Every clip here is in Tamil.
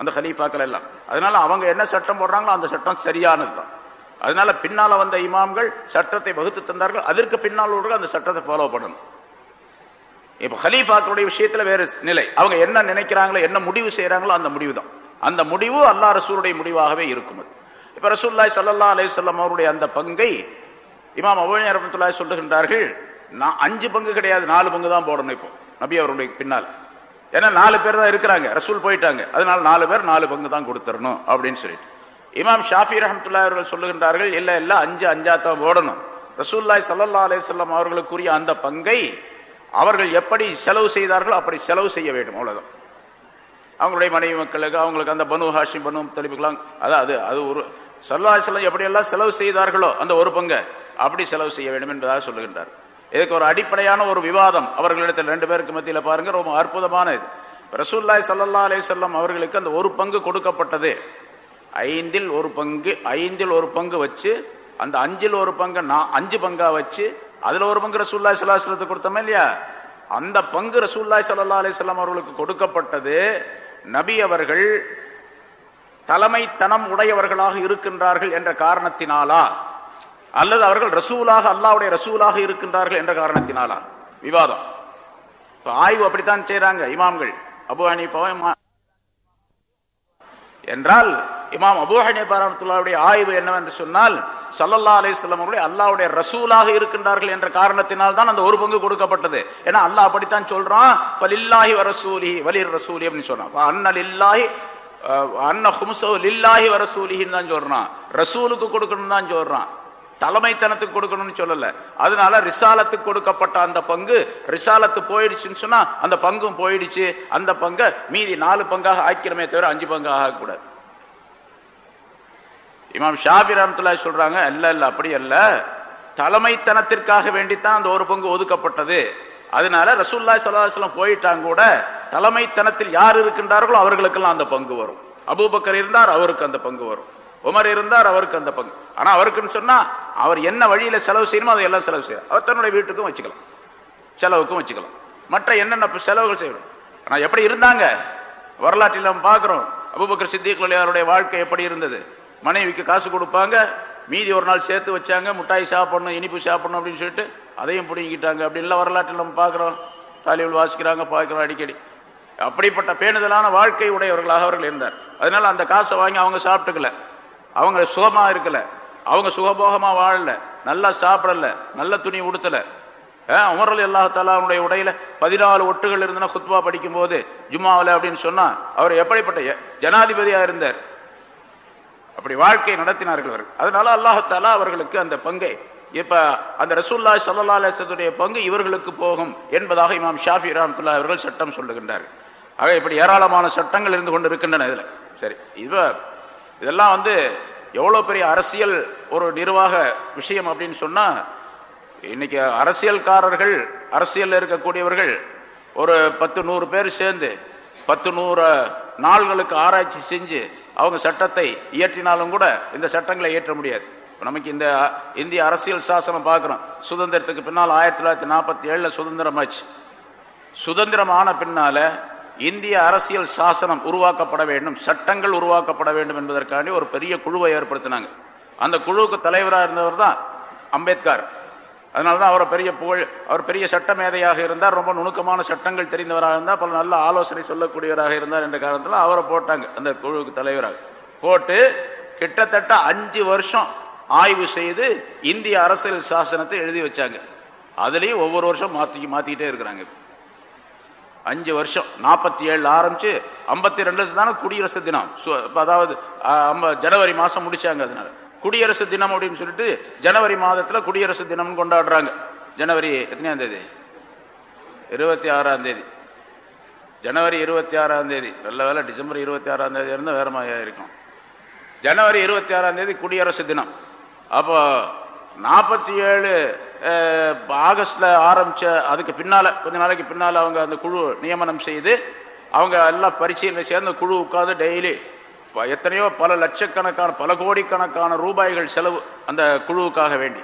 அந்த ஹலீஃபாக்கள் எல்லாம். அதனால அவங்க என்ன சட்டம் போடுறாங்களோ அந்த சட்டம் சரியானது தான் அதனால பின்னால வந்த இமாம்கள் சட்டத்தை வகுத்து தந்தார்கள். அதற்கு பின்னால் உள்ளவர்கள் அந்த சட்டத்தை ஃபாலோ பண்ணணும். இப்போ ஹலீஃபாக்களுடைய விஷயத்துல வேறு நிலை. அவங்க என்ன நினைக்கிறாங்களோ என்ன முடிவு செய்கிறாங்களோ அந்த முடிவு தான் அந்த முடிவு அல்லா ரசூருடைய முடிவாகவே இருக்கும் அது. இப்போ ரசூல்லாய் சல்லா அலையம் அவருடைய அந்த பங்கை இமாம் அபுனி அரபத்துல்லாய் சொல்லுகின்றார்கள் நான் அஞ்சு பங்கு கிடையாது நாலு பங்கு தான் போடணும் இப்போ. நபி அவருடைய பின்னால். ஏன்னா நாலு பேர் தான் இருக்கிறாங்க. ரசூல் போயிட்டாங்க. அதனால நாலு பேர் நாலு பங்கு தான் கொடுத்துடணும் அப்படின்னு சொல்லிட்டு. இமாம் ஷாஃபி ரஹமத்துல்லா அவர்கள் சொல்லுகின்றார்கள் இல்லை எல்லாம் அஞ்சு அஞ்சா தான் ஓடணும் ரசூல்லாய் சல்லா அலிசல்லாம் அவர்களுக்குரிய அந்த பங்கை அவர்கள் எப்படி செலவு செய்தார்களோ அப்படி செலவு செய்ய வேண்டும் அவ்வளோதான் அவங்களுடைய மனைவி மக்களுக்கு அவங்களுக்கு அந்த பனு ஹாஷி பனு தெளிவுக்கெல்லாம் அதாவது அது ஒரு சல்லா செல்லம் எப்படியெல்லாம் செலவு செய்தார்களோ அந்த ஒரு பங்கை அப்படி செலவு செய்ய வேண்டும் என்பதாக சொல்லுகின்றார். இதுக்கு ஒரு அடிப்படையான ஒரு விவாதம் அவர்களிடத்தில் ரெண்டு பேருக்கு மத்தியில் பாருங்க ரொம்ப அற்புதமான இது. ரசூல்லாய் சல்லா அலி சொல்லம் அவர்களுக்கு அந்த ஒரு பங்கு கொடுக்கப்பட்டது. ஐந்தில் ஒரு பங்கு ஐந்தில் ஒரு பங்கு வச்சு அந்த அஞ்சில் ஒரு பங்கு நான் அஞ்சு பங்கா வச்சு அதுல ஒரு பங்கு ரசூல்லாய் சல்லாஹத்துக்கு கொடுத்தோமே இல்லையா? அந்த பங்கு ரசூல்லாய் சல்லா அலிஸ்லாம் அவர்களுக்கு கொடுக்கப்பட்டது. நபி அவர்கள் தலைமைத்தனம் உடையவர்களாக இருக்கின்றார்கள் என்ற காரணத்தினாலா அல்லது அவர்கள் ரசூலாக அல்லாவுடைய ரசூலாக இருக்கின்றார்கள் என்ற காரணத்தினாலா? விவாதம். ஆய்வு அப்படித்தான் செய்யறாங்க இமாம்கள். அபு ஹனீஃபா என்றால் இமாம் அபு ஹனீஃபா ஆய்வு என்னவென்று சொன்னால் சல்லல்லா அலைஹிஸ்ஸலாம் அவர்கள் அல்லாவுடைய ரசூலாக இருக்கின்றார்கள் என்ற காரணத்தினால் தான் அந்த ஒரு பங்கு கொடுக்கப்பட்டது. ஏன்னா அல்லாஹ் அப்படித்தான் சொல்றான் ஃபலில்லாஹி வரசூலி வலிர் ரசூலி அப்படின்னு சொல்றான் அண்ணல் இல்லாஹி அன்ன ஹும்சோ லில்லாஹி வரசூலிகின்னு தான் சொல்றான். ரசூலுக்கு கொடுக்கணும் தான் சொல்றான். தலைமைத்தனத்துக்கு கொடுக்கணும்னு சொல்லல. அதனால ரிசாலத்துக்கு கொடுக்கப்பட்ட அந்த பங்கு ரிசாலத்து போயிடுச்சுன்னு சொன்னா அந்த பங்கும் போயிடுச்சு. அந்த பங்கை மீதி நாலு பங்காக ஆக்கிறமே தவிர அஞ்சு பங்காக ஆகக்கூடாது. இமாம் ஷாபி ரஹமத்துல்லாஹி சொல்றாங்க இல்ல இல்ல அப்படி அல்ல. தலைமைத்தனத்திற்காக வேண்டித்தான் அந்த ஒரு பங்கு ஒதுக்கப்பட்டது. அதனால ரசூல்லாய் சல்லாஹம் போயிட்டாங்க கூட தலைமைத்தனத்தில் யார் இருக்கின்றார்களோ அவர்களுக்கெல்லாம் அந்த பங்கு வரும். அபூபக்கர் இருந்தார் அவருக்கு அந்த பங்கு வரும். உமர் இருந்தார் அவருக்கு அந்த பங்கு. ஆனால் அவருக்குன்னு சொன்னால் அவர் என்ன வழியில் செலவு செய்யணுமோ அதை எல்லாம் செலவு செய்யும் அவர் தன்னுடைய வீட்டுக்கும் வச்சுக்கலாம். செலவுக்கும் வச்சுக்கலாம். மற்ற என்னென்ன செலவுகள் செய்யணும்? ஆனால் எப்படி இருந்தாங்க? வரலாற்றில் நம்ம பார்க்குறோம். அபுபக்கர் சித்திகளுடைய அவருடைய வாழ்க்கை எப்படி இருந்தது? மனைவிக்கு காசு கொடுப்பாங்க மீதி ஒரு நாள் சேர்த்து வச்சாங்க முட்டாய் சாப்பிடணும் இனிப்பு சாப்பிடணும் அப்படின்னு சொல்லிட்டு அதையும் பிடிங்கிட்டாங்க அப்படின்லாம் வரலாற்றில் நம்ம பார்க்குறோம். தாலிகள் வாசிக்கிறாங்க பார்க்குறோம் அடிக்கடி. அப்படிப்பட்ட பேணுதலான வாழ்க்கை உடையவர்களாக அவர்கள் இருந்தார். அதனால அந்த காசை வாங்கி அவங்க சாப்பிட்டுக்கல. அவங்க சுகமாக இருக்கல. அவங்க சுகபோகமாக வாழல. நல்லா சாப்பிடல. நல்ல துணி உடுத்தலை. உமரல் அல்லா தாலாவுடைய உடையில பதினாலு ஒட்டுகள் இருந்தன குத்வா படிக்கும் போது ஜும்மாவில் அப்படின்னு சொன்னா அவர் எப்படிப்பட்ட ஜனாதிபதியா இருந்தார். அப்படி வாழ்க்கை நடத்தினார்கள் அவர்கள். அதனால அல்லாஹாலா அவர்களுக்கு அந்த பங்கை இப்ப அந்த ரசூல்லா சல்லா அலிசத்துடைய பங்கு இவர்களுக்கு போகும் என்பதாக இமாம் ஷாஃபி ராம்துல்லா அவர்கள் சட்டம் சொல்லுகின்றார்கள். ஆக இப்படி ஏராளமான சட்டங்கள் இருந்து கொண்டு இருக்கின்றன இதுல. சரி இது இதெல்லாம் வந்து எவ்வளோ பெரிய அரசியல் ஒரு நிர்வாக விஷயம் அப்படின்னு சொன்னால் இன்னைக்கு அரசியல்காரர்கள் அரசியலில் இருக்கக்கூடியவர்கள் ஒரு பத்து நூறு பேர் சேர்ந்து பத்து நூறு நாள்களுக்கு ஆராய்ச்சி செஞ்சு அவங்க சட்டத்தை இயற்றினாலும் கூட இந்த சட்டங்களை இயற்ற முடியாது. நமக்கு இந்த இந்திய அரசியல் சாசனம் பார்க்குறோம். சுதந்திரத்துக்கு பின்னால் ஆயிரத்தி தொள்ளாயிரத்தி நாற்பத்தி ஏழில் சுதந்திரமாச்சு. சுதந்திரமான பின்னால் இந்திய அரசியல் சாசனம் உருவாக்கப்பட வேண்டும் சட்டங்கள் உருவாக்கப்பட வேண்டும் என்பதற்காண்டி ஒரு பெரிய குழுவை ஏற்படுத்தினாங்க. அந்த குழுவுக்கு தலைவராக இருந்தவர் தான் அம்பேத்கர். அதனாலதான் அவரை பெரிய புகழ் அவர் பெரிய சட்ட மேதையாக இருந்தார் ரொம்ப நுணுக்கமான சட்டங்கள் தெரிந்தவராக இருந்தார் பல நல்ல ஆலோசனை சொல்லக்கூடியவராக இருந்தார் என்ற காரணத்தில் அவரை போட்டாங்க அந்த குழுவுக்கு தலைவராக. போட்டு கிட்டத்தட்ட அஞ்சு வருஷம் ஆய்வு செய்து இந்திய அரசியல் சாசனத்தை எழுதி வச்சாங்க. அதுலேயும் ஒவ்வொரு வருஷம் மாற்றி மாற்றிக்கிட்டே இருக்கிறாங்க. அஞ்சு வருஷம் நாற்பத்தி ஏழு ஆரம்பிச்சு ஐம்பத்தி ரெண்டு தானே குடியரசு தினம். அதாவது ஜனவரி மாதம் முடிச்சாங்க அதனால. குடியரசு தினம் அப்படின்னு சொல்லிட்டு ஜனவரி மாதத்தில் குடியரசு தினம் கொண்டாடுறாங்க. ஜனவரி எத்தனையாம் தேதி? இருபத்தி ஆறாம் தேதி. ஜனவரி இருபத்தி ஆறாம் தேதி. நல்ல வேலை டிசம்பர் இருபத்தி ஆறாம் தேதி இருந்தால் வேற மாதிரியா இருக்கும் ஜனவரி இருபத்தி ஆறாம் தேதி குடியரசு தினம். அப்போ நாற்பத்தி ஏழு ஆகஸ்டில் ஆரம்பித்த அதுக்கு பின்னால் கொஞ்ச நாளைக்கு பின்னால் அவங்க அந்த குழு நியமனம் செய்து அவங்க எல்லாம் பரிசீலனை சேர்ந்து குழு உட்காந்து டெய்லி எத்தனையோ பல லட்சக்கணக்கான பல கோடிக்கணக்கான ரூபாய்கள் செலவு அந்த குழுவுக்காக வேண்டி.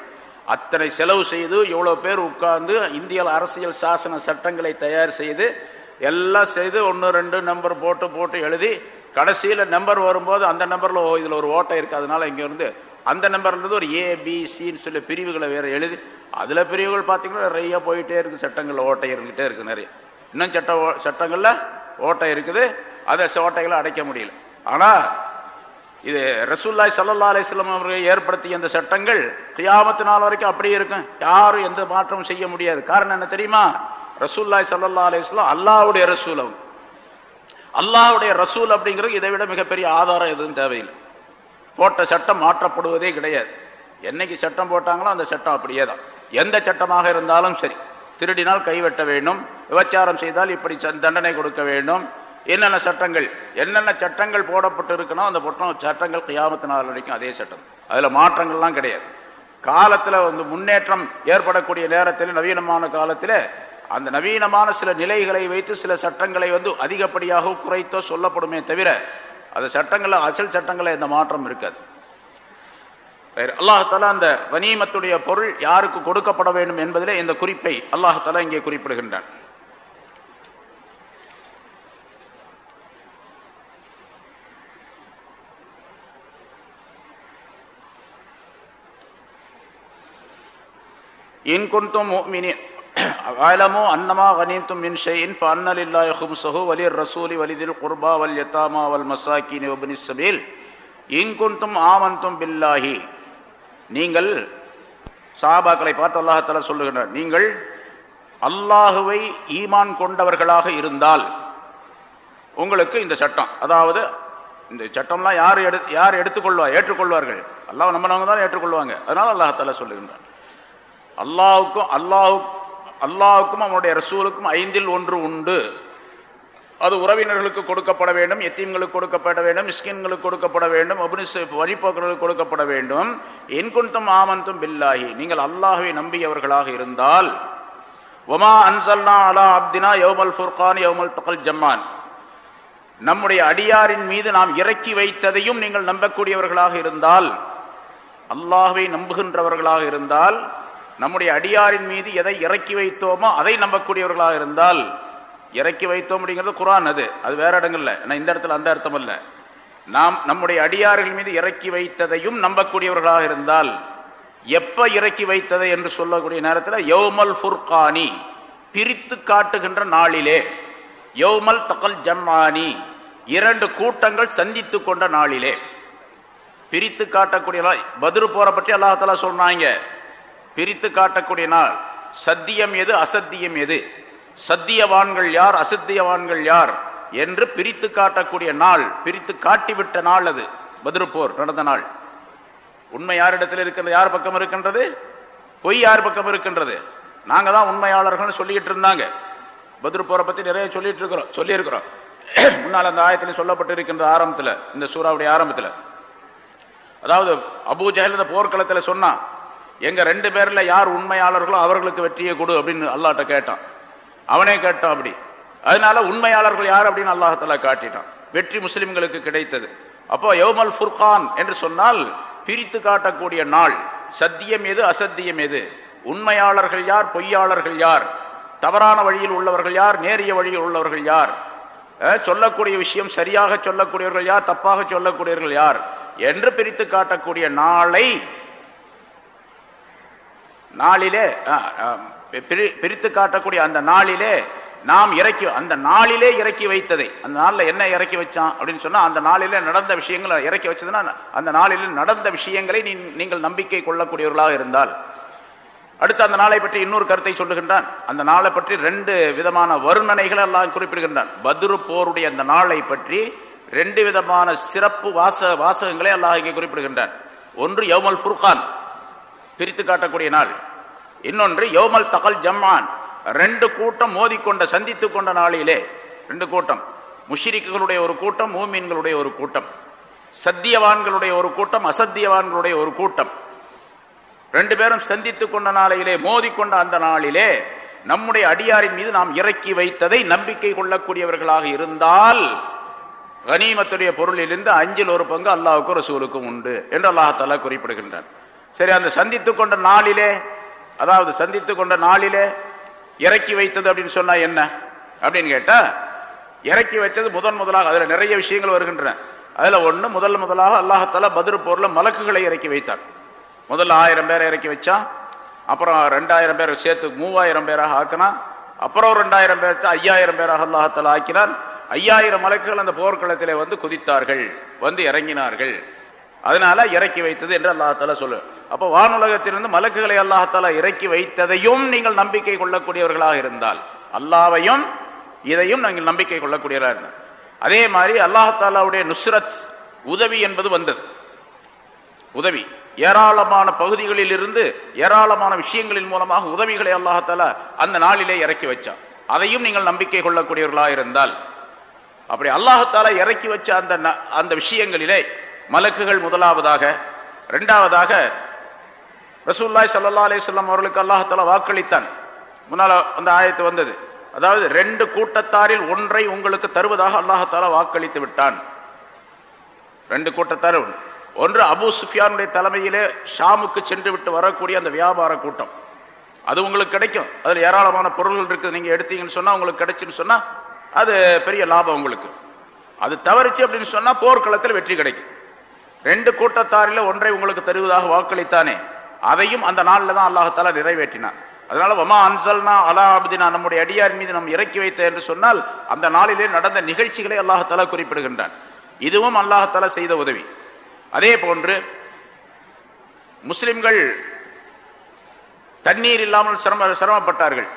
அத்தனை செலவு செய்து இவ்வளோ பேர் உட்கார்ந்து இந்திய அரசியல் சாசன சட்டங்களை தயார் செய்து எல்லாம் செய்து ஒன்று ரெண்டு நம்பர் போட்டு போட்டு எழுதி கடைசியில் நம்பர் வரும்போது அந்த நம்பரில் ஓ, ஒரு ஓட்டை இருக்கு அதனால இங்கேருந்து அந்த நம்பர்லேருந்து ஒரு ஏபிசின்னு சொல்லி பிரிவுகளை வேறு எழுதி அதில் பிரிவுகள் பார்த்தீங்கன்னா நிறைய போயிட்டே இருக்குது சட்டங்களில் ஓட்டை இருந்துகிட்டே இருக்கு நிறைய. இன்னும் சட்ட ஓ- ஓட்டை இருக்குது அதை ஓட்டைகளை அடைக்க முடியல. ஆனால் இது ரசூல்லாய் சல்லா அலிஸ்லாம் அவர்கள் ஏற்படுத்திய இந்த சட்டங்கள் கியாமத்து நாள் வரைக்கும் அப்படியே இருக்கும். யாரும் எந்த மாற்றமும் செய்ய முடியாது. காரணம் என்ன தெரியுமா? ரசூல்லாய் சல்லா அலிஸ்லாம் அல்லாவுடைய ரசூல் அவங்க. அல்லாஹ்வுடைய ரசூல் அப்படிங்கிறது இதை விட மிகப்பெரிய ஆதாரம் எதுவும் தேவையில்லை. போட்ட சட்டம் மாற்றப்படுவதே கிடையாது. என்னைக்கு சட்டம் போட்டாங்களோ அந்த சட்டம் அப்படியே தான் எந்த சட்டமாக இருந்தாலும் சரி திருடினால் கைவெட்ட வேண்டும். விபச்சாரம் செய்தால் இப்படி தண்டனை கொடுக்க வேண்டும். என்னென்ன சட்டங்கள் என்னென்ன சட்டங்கள் போடப்பட்டு இருக்குன்னா அந்த பொட்டம் சட்டங்கள் கியாமத்து நாள் வரைக்கும் அதே சட்டம். அதில் மாற்றங்கள்லாம் கிடையாது. காலத்தில் வந்து முன்னேற்றம் ஏற்படக்கூடிய நேரத்தில் நவீனமான காலத்தில் அந்த நவீனமான சில நிலைகளை வைத்து சில சட்டங்களை வந்து அதிகப்படியாக குறைத்தோ சொல்லப்படுமே தவிர அந்த சட்டங்கள்ல அசல் சட்டங்களில் எந்த மாற்றம் இருக்காது. அல்லாஹால அந்த கனிமத்துடைய பொருள் யாருக்கு கொடுக்கப்பட வேண்டும் என்பதிலே இந்த குறிப்பை அல்லாஹால இங்கே குறிப்பிடுகின்றான். இன் குன்தும் முஃமினீன் அலமு அன்னமா கனீம்தும் மின் ஷைஇன் ஃபஅன்ன லில்லாஹி ஹும்ஸஹு வலிர் ரசூலி வலிதில் குர்பா வல் யதாமா வல் மசாக்கீன் வப்னி ஸபீல் இன் குன்தும் பில்லாஹி நீங்கள் சாபாக்களை பார்த்து அல்லாஹ் தஆலா நீங்கள் அல்லாஹுவை ஈமான் கொண்டவர்களாக இருந்தால் உங்களுக்கு இந்த சட்டம் அதாவது இந்த சட்டம்லாம் யார் எடு யார் எடுத்துக்கொள்வா ஏற்றுக்கொள்வார்கள்? அல்லாஹ் நம்பினவங்க தான் ஏற்றுக்கொள்வாங்க. அதனால் அல்லாஹ் தஆலா சொல்லுகின்றான் அல்லாஹுக்கும் அல்லாவுக்கும் அல்லாஹுக்கும் அவனுடைய ரசூலுக்கும் ஐந்தில் ஒன்று உண்டு. அது உறவினர்களுக்கு கொடுக்கப்பட வேண்டும் எத்தீம்களுக்கு கொடுக்கப்பட வேண்டும் மிஸ்கின்களுக்கு கொடுக்கப்பட வேண்டும் அபினிஸ் வழிபோக்கர்களுக்கு கொடுக்கப்பட வேண்டும். என்குந்தும் ஆமந்தும் பில்லாஹி. நீங்கள் அல்லாஹுவை நம்பியவர்களாக இருந்தால் ஒமா அன்சல்னா அலா அப்தினா யோமல் ஃபுர்கான் யோமல் தகல் ஜம்மான். நம்முடைய அடியாரின் மீது நாம் இறக்கி வைத்ததையும் நீங்கள் நம்பக்கூடியவர்களாக இருந்தால் அல்லாஹ்வை நம்புகின்றவர்களாக இருந்தால் நம்முடைய அடியாரின் மீது எதை இறக்கி வைத்தோமோ அதை நம்பக்கூடியவர்களாக இருந்தால் இறக்கி வைத்தோம் அப்படிங்கிறது குரான் அது. அது வேற இடங்கள்ல. ஆனா இந்த இடத்துல அந்த அர்த்தம் அல்ல நாம் நம்முடைய அடியார்கள் மீது இறக்கி வைத்ததையும் நம்பக்கூடியவர்களாக இருந்தால் எப்ப இறக்கி வைத்ததை என்று சொல்லக்கூடிய நேரத்தில் யௌமல் ஃபுர்கானி பிரித்து காட்டுகின்ற நாளிலே. யௌமல் தகல் ஜம்மானி இரண்டு கூட்டங்கள் சந்தித்து கொண்ட நாளிலே. பிரித்து காட்டக்கூடிய பதில் போற பற்றி அல்லாஹால சொன்னாங்க பிரித்து காட்டக்கூடிய நாள். சத்தியம் எது அசத்தியம் எது? சத்தியவான்கள் யார் அசத்தியவான்கள் யார்? என்று பிரித்து காட்டக்கூடிய நாள் பிரித்து காட்டிவிட்ட நாள் அது. பதிருப்போர் நடந்த நாள். உண்மை யாரிடத்தில் இருக்கின்றது யார் பக்கம் இருக்கின்றது? பொய் யார் பக்கம் இருக்கின்றது? நாங்கள் தான் உண்மையாளர்கள் சொல்லிட்டு இருந்தாங்க. பதிருப்போரை பற்றி நிறைய சொல்லிட்டு இருக்கிறோம் சொல்லியிருக்கிறோம். முன்னால் அந்த ஆயத்தில் சொல்லப்பட்டு இருக்கின்ற ஆரம்பத்தில் இந்த சூறாவுடைய ஆரம்பத்தில். அதாவது அபூஜஹல் இந்த போர்க்களத்தில் சொன்னான் எங்க ரெண்டு பேர்ல யார் உண்மையாளர்களோ அவர்களுக்கு வெற்றியை கொடு அப்படின்னு அல்லாட்ட கேட்டான். அவனே கேட்டான் அப்படி. அதனால உண்மையாளர்கள் யார் அப்படின்னு அல்லாஹால காட்டிட்டான். வெற்றி முஸ்லிம்களுக்கு கிடைத்தது. அப்போ யோமல் ஃபுர்கான் என்று சொன்னால் பிரித்து காட்டக்கூடிய நாள். சத்தியம் எது அசத்தியம் எது? உண்மையாளர்கள் யார் பொய்யாளர்கள் யார்? தவறான வழியில் உள்ளவர்கள் யார் நேரிய வழியில் உள்ளவர்கள் யார்? சொல்லக்கூடிய விஷயம் சரியாக சொல்லக்கூடியவர்கள் யார் தப்பாக சொல்லக்கூடியவர்கள் யார்? என்று பிரித்து காட்டக்கூடிய நாளை நாளிலே பிரி- பிரித்து காட்டக்கூடிய அந்த நாளிலே நாம் இறக்கி அந்த நாளிலே இறக்கி வைத்ததை. அந்த நாளில் என்ன இறக்கி வச்சான் அப்படின்னு சொன்னால் அந்த நாளிலே நடந்த விஷயங்களை இறக்கி வச்சதுன்னா அந்த நாளிலே நடந்த விஷயங்களை நீ- நீங்கள் நம்பிக்கை கொள்ளக்கூடியவர்களாக இருந்தால். அடுத்து அந்த நாளை பற்றி இன்னொரு கருத்தை சொல்லுகின்றான். அந்த நாளை பற்றி ரெண்டு விதமான வருணனைகள் எல்லாம் குறிப்பிடுகின்றான். பத்ரு போருடைய அந்த நாளை பற்றி ரெண்டு விதமான சிறப்பு வாச வாசகங்களை அல்லாஹ் இங்கே குறிப்பிடுகின்றான். ஒன்று யௌமல் ஃபுர்கான் பிரித்து காட்டக்கூடிய நாள். இன்னொன்று யோமல் தகல் ஜம்மான் ரெண்டு கூட்டம் மோதிக்கொண்ட சந்தித்து கொண்ட நாளிலே. ரெண்டு கூட்டம். முஷிரிக்குகளுடைய ஒரு கூட்டம் மூமீன்களுடைய ஒரு கூட்டம். சத்தியவான்களுடைய ஒரு கூட்டம் அசத்தியவான்களுடைய ஒரு கூட்டம். ரெண்டு பேரும் சந்தித்துக் கொண்ட நாளிலே மோதிக்கொண்ட அந்த நாளிலே நம்முடைய அடியாரின் மீது நாம் இறக்கி வைத்ததை நம்பிக்கை கொள்ளக்கூடியவர்களாக இருந்தால் கனிமத்துடைய பொருளிலிருந்து அஞ்சில் ஒரு பங்கு அல்லாஹுக்கும் ரசூலுக்கும் உண்டு என்று அல்லாஹால குறிப்பிடுகின்றான். சரி அந்த சந்தித்துக் கொண்ட நாளிலே அதாவது சந்தித்து கொண்ட நாளிலே இறக்கி வைத்தது அப்படின்னு சொன்னா என்ன? அப்படின்னு கேட்டா இறக்கி வைத்தது முதன் முதலாக அதுல நிறைய விஷயங்கள் வருகின்றன. அதுல ஒண்ணு முதல் முதலாக அல்லாஹால பதிர் போர்ல மலக்குகளை இறக்கி வைத்தார். முதல்ல ஆயிரம் பேரை இறக்கி வச்சா அப்புறம் ரெண்டாயிரம் பேரை சேர்த்து மூவாயிரம் பேராக ஆக்கினான் அப்புறம் ரெண்டாயிரம் பேர்த்து ஐயாயிரம் பேராக அல்லாஹால ஆக்கினான் ஐயாயிரம் மலக்குகள் அந்த போர்க்களத்திலே வந்து குதித்தார்கள் வந்து இறங்கினார்கள். அதனால இறக்கி வைத்தது என்று அல்லாஹால சொல்லு அப்ப வானுலகத்திலிருந்து மலக்குகளை அல்லாஹால இறக்கி வைத்ததையும் நீங்கள் நம்பிக்கை கொள்ளக்கூடியவர்களாக இருந்தால் அல்லாவையும் இதையும் நாங்கள் நம்பிக்கை கொள்ளக்கூடியவர்களாக இருந்தால். அதே மாதிரி அல்லாஹாலாவுடைய நுஸ்ரத் உதவி என்பது வந்தது. உதவி. ஏராளமான பகுதிகளில் இருந்து ஏராளமான விஷயங்களின் மூலமாக உதவிகளை அல்லாஹால அந்த நாளிலே இறக்கி வச்சான். அதையும் நீங்கள் நம்பிக்கை கொள்ளக்கூடியவர்களாக இருந்தால் அப்படி அல்லாஹால இறக்கி வச்ச அந்த அந்த விஷயங்களிலே மலக்குகள் முதலாவதாக ரெண்டாவதாக ரசூல்லாய் சல்லா அலிஸ்லாம் அவர்களுக்கு அல்லாஹால வாக்களித்தான். முன்னால் அந்த ஆயத்து வந்தது. அதாவது ரெண்டு கூட்டத்தாரில் ஒன்றை உங்களுக்கு தருவதாக அல்லாஹால வாக்களித்து விட்டான். ரெண்டு கூட்டத்தார் ஒன்று. அபு சுஃபியானுடைய தலைமையிலே ஷாமுக்கு சென்று விட்டு வரக்கூடிய அந்த வியாபார கூட்டம். அது உங்களுக்கு கிடைக்கும். அதில் ஏராளமான பொருள்கள் இருக்குது. நீங்கள் எடுத்தீங்கன்னு சொன்னால் உங்களுக்கு கிடைச்சுன்னு சொன்னால் அது பெரிய லாபம் உங்களுக்கு. அது தவறிச்சு அப்படின்னு சொன்னால் போர்க்களத்தில் வெற்றி கிடைக்கும். ரெண்டு கூட்டத்தாரில ஒன்றை உங்களுக்கு தருவதாக வாக்களித்தானே அதையும் அந்த நாளில் தான் அல்லாஹால நிறைவேற்றினான். அதனால வமா அன்சல்னா அலா அபுதினா நம்முடைய அடியார் மீது நாம் இறக்கி வைத்த என்று சொன்னால் அந்த நாளிலே நடந்த நிகழ்ச்சிகளை அல்லாஹால குறிப்பிடுகின்றான். இதுவும் அல்லாஹால செய்த உதவி. அதே போன்று முஸ்லிம்கள் தண்ணீர் இல்லாமல் சிரம சிரமப்பட்டார்கள்.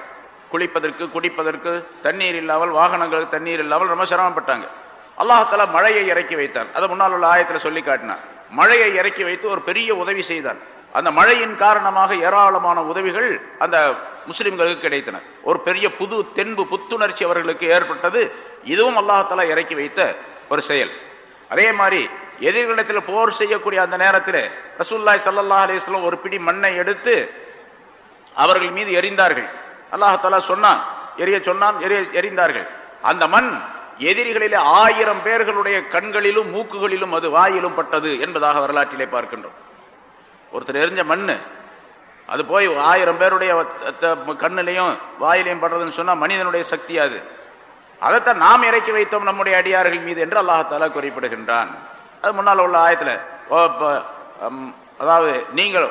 குளிப்பதற்கு குடிப்பதற்கு தண்ணீர் இல்லாமல் வாகனங்களுக்கு தண்ணீர் இல்லாமல் ரொம்ப சிரமப்பட்டாங்க. அல்லாஹால மழையை இறக்கி வைத்தான். அதை முன்னால் உள்ள ஆயத்தில் சொல்லி காட்டினான். மழையை இறக்கி வைத்து ஒரு பெரிய உதவி செய்தான். அந்த மழையின் காரணமாக ஏராளமான உதவிகள் அந்த முஸ்லிம்களுக்கு கிடைத்தன. ஒரு பெரிய புது தென்பு புத்துணர்ச்சி அவர்களுக்கு ஏற்பட்டது. இதுவும் அல்லாஹால இறக்கி வைத்த ஒரு செயல். அதே மாதிரி எதிர்களிடத்தில் போர் செய்யக்கூடிய அந்த நேரத்தில் ரசூல்லாய் சல்லா அலிஸ்லாம் ஒரு பிடி மண்ணை எடுத்து அவர்கள் மீது எரிந்தார்கள் அல்லாஹாலா சொன்னான். எரிய சொன்னான் எரிய எரிந்தார்கள் அந்த மண் எதிரிகளிலே ஆயிரம் பேர்களுடைய கண்களிலும் மூக்குகளிலும் அது வாயிலும் பட்டது என்பதாக வரலாற்றிலே பார்க்கின்றோம். ஒருத்தர் எரிஞ்ச மண் அது போய் ஆயிரம் பேருடைய கண்ணிலையும் வாயிலையும் படுறதுன்னு சொன்னால் மனிதனுடைய சக்தி அது. அதைத்தான் நாம் இறக்கி வைத்தோம் நம்முடைய அடியார்கள் மீது என்று அல்லாஹால குறிப்பிடுகின்றான். அது முன்னால் உள்ள ஆயத்தில் அதாவது நீங்கள்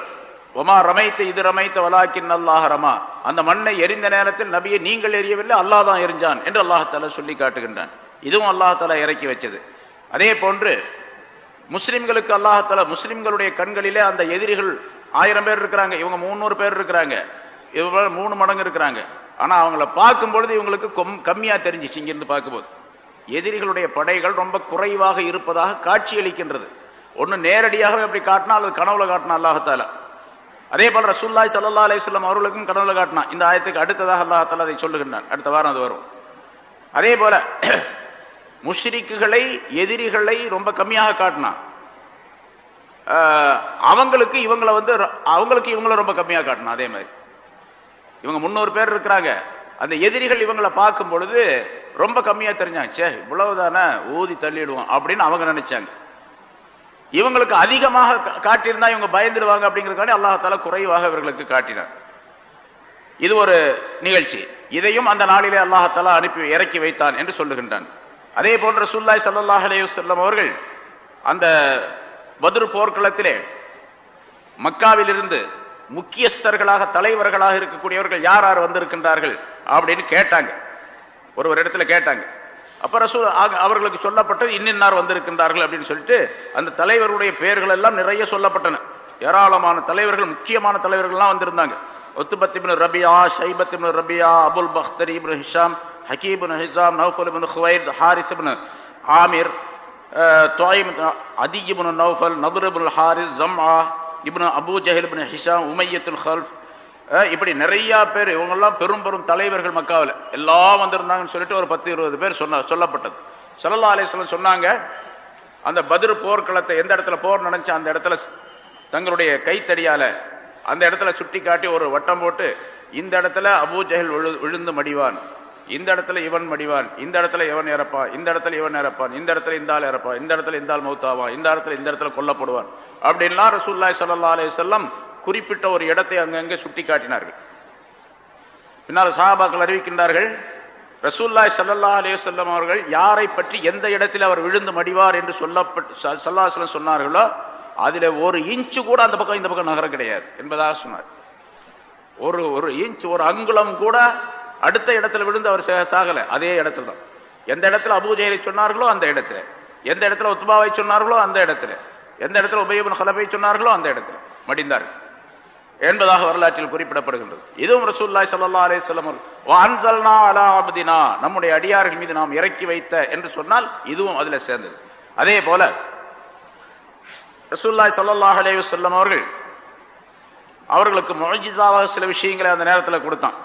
ஒமா ரமைத்த இது ரமைத்த வலாக்கின் அல்லாஹ் ரமா. அந்த மண்ணை எரிந்த நேரத்தில் நபியை நீங்கள் எரியவில்லை அல்லாஹ் தான் எரிஞ்சான் என்று அல்லாஹால சொல்லி காட்டுகின்றான். இதுவும் அல்லாஹால இறக்கி வச்சது. அதே போன்று முஸ்லிம்களுக்கு அல்லாஹால முஸ்லிம்களுடைய கண்களிலே அந்த எதிரிகள் ஆயிரம் பேர் இருக்கிறாங்க இவங்க முந்நூறு பேர் இருக்கிறாங்க இவங்க மூணு மடங்கு இருக்கிறாங்க. ஆனா அவங்கள பார்க்கும் பொழுது இவங்களுக்கு கம்மியா தெரிஞ்சிச்சு இங்கிருந்து பார்க்கும்போது. எதிரிகளுடைய படைகள் ரொம்ப குறைவாக இருப்பதாக காட்சி அளிக்கின்றது ஒன்னு நேரடியாகவே அப்படி காட்டினா அல்லது கனவுல காட்டினா அல்லாஹத்தாலா அதே போல ரசூல்லாய் சல்லா அலிஸ்லாம் அவர்களுக்கும் கடவுளை காட்டினா இந்த ஆயத்துக்கு அடுத்ததாக அல்லாஹால அதை சொல்லுகின்றான். அடுத்த வாரம் அது வரும். அதே போல முஷ்ரிக்குகளை எதிரிகளை ரொம்ப கம்மியாக காட்டினான். அவங்களுக்கு இவங்களை வந்து அவங்களுக்கு இவங்களை ரொம்ப கம்மியாக காட்டினா அதே மாதிரி. இவங்க முன்னூறு பேர் இருக்கிறாங்க. அந்த எதிரிகள் இவங்களை பார்க்கும் பொழுது ரொம்ப கம்மியாக தெரிஞ்சாங்க. சே இவ்வளவுதானே ஊதி தள்ளிடுவோம் அப்படின்னு அவங்க நினைச்சாங்க. இவங்களுக்கு அதிகமாக காட்டியிருந்தா இவங்க பயந்துடுவாங்க அப்படிங்கிறதுக்காண்டி அல்லாஹால குறைவாக இவர்களுக்கு காட்டினார் இது ஒரு நிகழ்ச்சி. இதையும் அந்த நாளிலே அல்லாஹால அனுப்பி இறக்கி வைத்தான் என்று சொல்லுகின்றான். அதே போன்ற சுல்லாய் சல்லாஹ் அலையுசல்லம் அவர்கள் அந்த பத்ரு போர்க்களத்திலே மக்காவிலிருந்து முக்கியஸ்தர்களாக தலைவர்களாக இருக்கக்கூடியவர்கள் யார் யார் வந்திருக்கின்றார்கள் அப்படின்னு கேட்டாங்க. ஒரு ஒரு இடத்துல கேட்டாங்க. அப்ப ரசூல் அவர்களுக்கு சொல்லப்பட்டது இன்னின்னார் வந்திருக்கின்றார்கள் அப்படின்னு சொல்லிட்டு அந்த தலைவருடைய பெயர்கள் எல்லாம் நிறைய சொல்லப்பட்டன. ஏராளமான தலைவர்கள் முக்கியமான தலைவர்கள்லாம் வந்திருந்தாங்க. ஒத்துபத்திபின் ரபியா ஷைபத்திபின் ரபியா அபுல் பக்தர் இபின் ஹிஷாம் ஹக்கீபின் ஹிசாம் நௌஃபல் இபின் ஹுவைத் ஹாரிஸ் இபின் ஆமிர் தோயிம் அதிகிபின் நௌஃபல் நதுர் ibn Harris ஜம்ஆ ibn Abu ஜஹில் ibn Hisham உமையத்துல் ஹல்ஃப் இப்படி நிறைய பேர் இவங்கெல்லாம் பெரும் பெரும் தலைவர்கள் மக்காவில். எல்லாம் வந்திருந்தாங்கன்னு சொல்லிட்டு ஒரு பத்து இருபது பேர் சொன்ன சொல்லப்பட்டது. சல்லா அலிஸ்லாம் சொன்னாங்க அந்த பதிர் போர்க்களத்தை எந்த இடத்துல போர் நடந்துச்சு அந்த இடத்துல தங்களுடைய கைத்தடியால அந்த இடத்துல சுட்டி காட்டி ஒரு வட்டம் போட்டு இந்த இடத்துல அபூ விழுந்து மடிவான். இந்த இடத்துல இவன் மடிவான். இந்த இடத்துல இவன் இறப்பான் இந்த இடத்துல இவன் இறப்பான். இந்த இடத்துல இந்த ஆள் இறப்பான் இந்த இடத்துல இந்த ஆள் மௌத்தாவான். இந்த இடத்துல இந்த இடத்துல கொல்லப்படுவான். அப்படின்லாம் ரசூல்லாய் சல்லா அலி செல்லம் குறிப்பிட்ட ஒரு இடத்தை அங்கங்கே சுட்டி காட்டினார்கள். பின்னால் சஹாபாக்கள் அறிவிக்கின்றார்கள் ரசூல்லாய் சல்லல்லா அலையுசல்லம் அவர்கள் யாரை பற்றி எந்த இடத்தில் அவர் விழுந்து மடிவார் என்று சொல்லப்பட்டு சல்லாசலம் சொன்னார்களோ அதில் ஒரு இன்ச்சு கூட அந்த பக்கம் இந்த பக்கம் நகரம் கிடையாது என்பதாக சொன்னார். ஒரு ஒரு இன்ச் ஒரு அங்குலம் கூட அடுத்த இடத்துல விழுந்து அவர் சாகலை அதே இடத்துல தான். எந்த இடத்துல அபூஜெயலை சொன்னார்களோ அந்த இடத்துல. எந்த இடத்துல உத்பாவை சொன்னார்களோ அந்த இடத்துல. எந்த இடத்துல உபயோகம் ஹலபை சொன்னார்களோ அந்த இடத்துல. மடிந்தார்கள். என்பதாக வரலாற்றில் குறிப்பிடப்படுகின்றது. இதுவும் ரசூல்லாய் சல்லா அலே வஸல்லம் அலா அப்தினா. நம்முடைய அடியார்கள் மீது நாம் இறக்கி வைத்த என்று சொன்னால் இதுவும் அதுல சேர்ந்தது. அதே போல ரசூல்லாய் சல்லாஹ் அலைஹி வஸல்லம் அவர்கள் அவர்களுக்கு மொழிஜிசாவாக சில விஷயங்களை அந்த நேரத்தில் கொடுத்தான்.